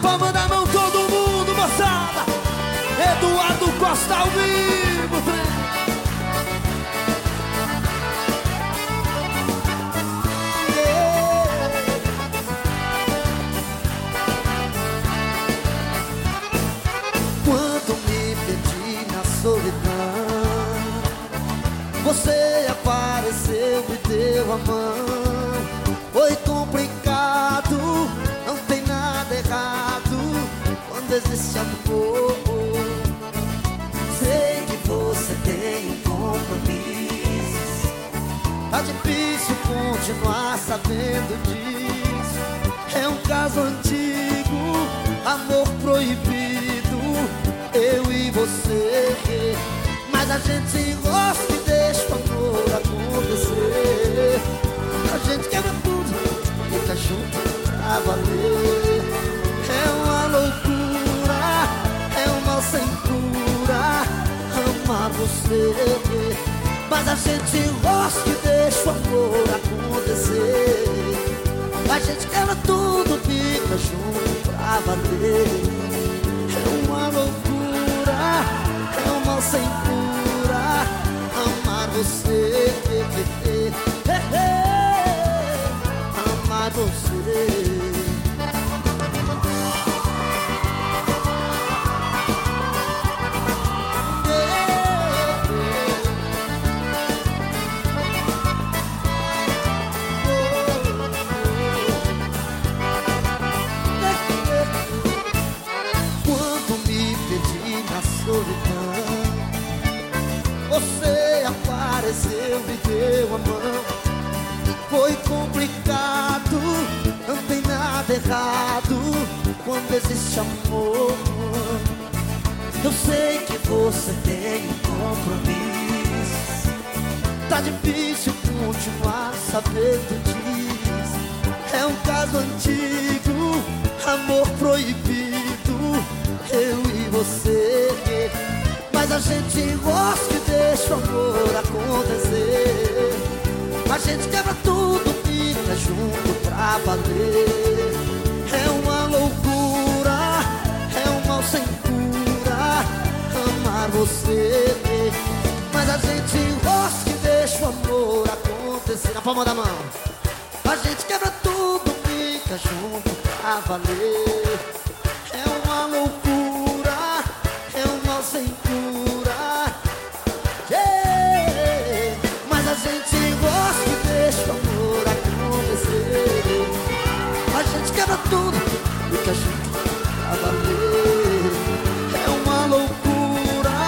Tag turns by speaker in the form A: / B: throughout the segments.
A: palma da mão todo mundo, moçada. Eduardo Costa ao vivo. Quando me perdi na solidão, você apareceu e deu a mão. Quando existe amor. Sei que você tem um compromisso. Tá difícil continuar sabendo disso. É um caso antigo, amor proibido, eu e você. Mas a gente se enrosca e deixa o amor acontecer. A gente quebra tudo, fica junto pra valer. Mas a gente enrosca e deixa o amor acontecer. A gente quebra tudo, fica junto pra valer. É uma loucura, é um mal sem cura amar você. Apareceu, me deu a mão. Foi complicado, não tem nada errado Quando existe amor Eu sei que você tem um compromisso. Tá difícil continuar sabendo disso. É um caso antigo, amor proibido Eu e você. Mas a gente gosta e deixa o gente quebra tudo, fica junto pra valer. É uma loucura, é um mal sem cura Amar você. Mas a gente enrosca e deixa o amor acontecer. Na palma da mão. A gente quebra tudo, fica junto pra valer. É uma loucura, pra valer É uma loucura,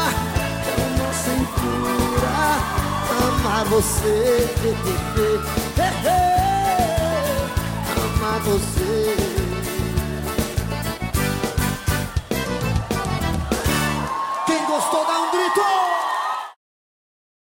A: é um mal sem cura Amar você. Amar você